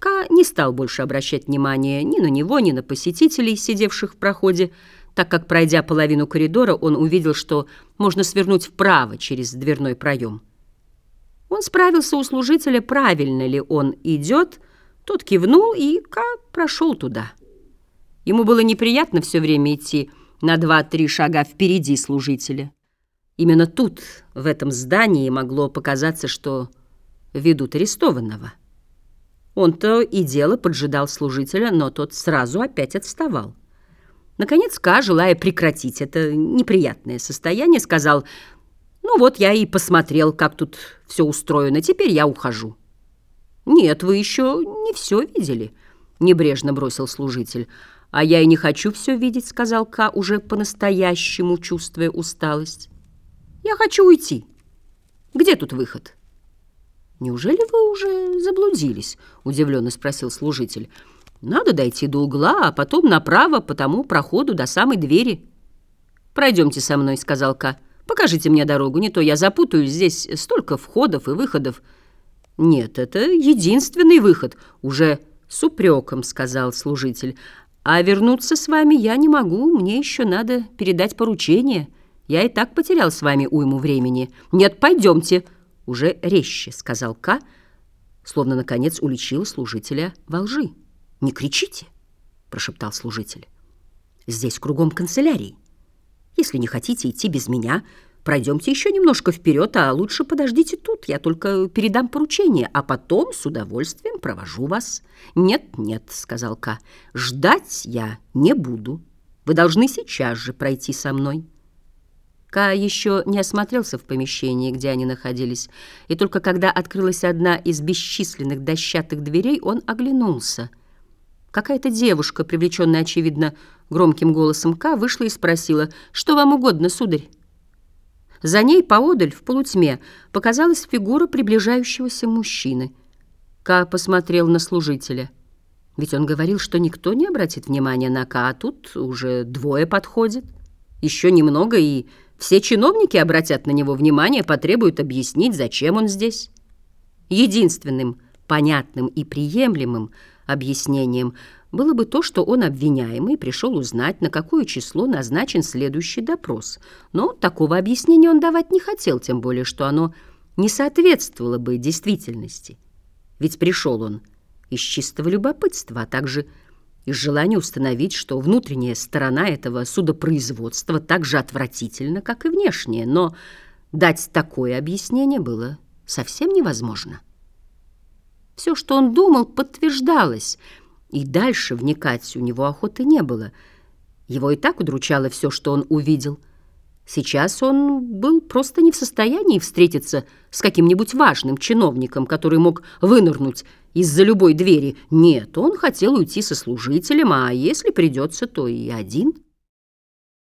Ка не стал больше обращать внимания ни на него, ни на посетителей, сидевших в проходе, так как, пройдя половину коридора, он увидел, что можно свернуть вправо через дверной проем. Он справился у служителя, правильно ли он идет, тот кивнул, и Ка прошел туда. Ему было неприятно все время идти на два-три шага впереди служителя. Именно тут, в этом здании, могло показаться, что ведут арестованного. Он-то и дело поджидал служителя, но тот сразу опять отставал. Наконец Ка, желая прекратить это неприятное состояние, сказал, «Ну вот я и посмотрел, как тут все устроено, теперь я ухожу». «Нет, вы еще не все видели», — небрежно бросил служитель. «А я и не хочу все видеть», — сказал Ка, уже по-настоящему чувствуя усталость. «Я хочу уйти. Где тут выход?» «Неужели вы уже заблудились?» — удивленно спросил служитель. «Надо дойти до угла, а потом направо по тому проходу до самой двери». «Пройдемте со мной», — сказал Ка. «Покажите мне дорогу, не то я запутаюсь. Здесь столько входов и выходов». «Нет, это единственный выход», — уже с упреком сказал служитель. «А вернуться с вами я не могу, мне еще надо передать поручение. Я и так потерял с вами уйму времени. Нет, пойдемте» уже резче, сказал К, словно, наконец, уличил служителя во лжи. «Не кричите!» — прошептал служитель. «Здесь кругом канцелярии. Если не хотите идти без меня, пройдемте еще немножко вперед, а лучше подождите тут. Я только передам поручение, а потом с удовольствием провожу вас». «Нет, нет», — сказал К, — «ждать я не буду. Вы должны сейчас же пройти со мной». Ка еще не осмотрелся в помещении, где они находились, и только когда открылась одна из бесчисленных дощатых дверей, он оглянулся. Какая-то девушка, привлеченная, очевидно, громким голосом Ка, вышла и спросила, «Что вам угодно, сударь?» За ней поодаль, в полутьме, показалась фигура приближающегося мужчины. Ка посмотрел на служителя. Ведь он говорил, что никто не обратит внимания на Ка, а тут уже двое подходят. Еще немного, и все чиновники обратят на него внимание, потребуют объяснить, зачем он здесь. Единственным понятным и приемлемым объяснением было бы то, что он обвиняемый пришел узнать, на какое число назначен следующий допрос. Но такого объяснения он давать не хотел, тем более, что оно не соответствовало бы действительности. Ведь пришел он из чистого любопытства, а также из желания установить, что внутренняя сторона этого судопроизводства так же отвратительна, как и внешняя, но дать такое объяснение было совсем невозможно. Все, что он думал, подтверждалось, и дальше вникать у него охоты не было. Его и так удручало все, что он увидел – Сейчас он был просто не в состоянии встретиться с каким-нибудь важным чиновником, который мог вынырнуть из-за любой двери. Нет, он хотел уйти со служителем, а если придется, то и один –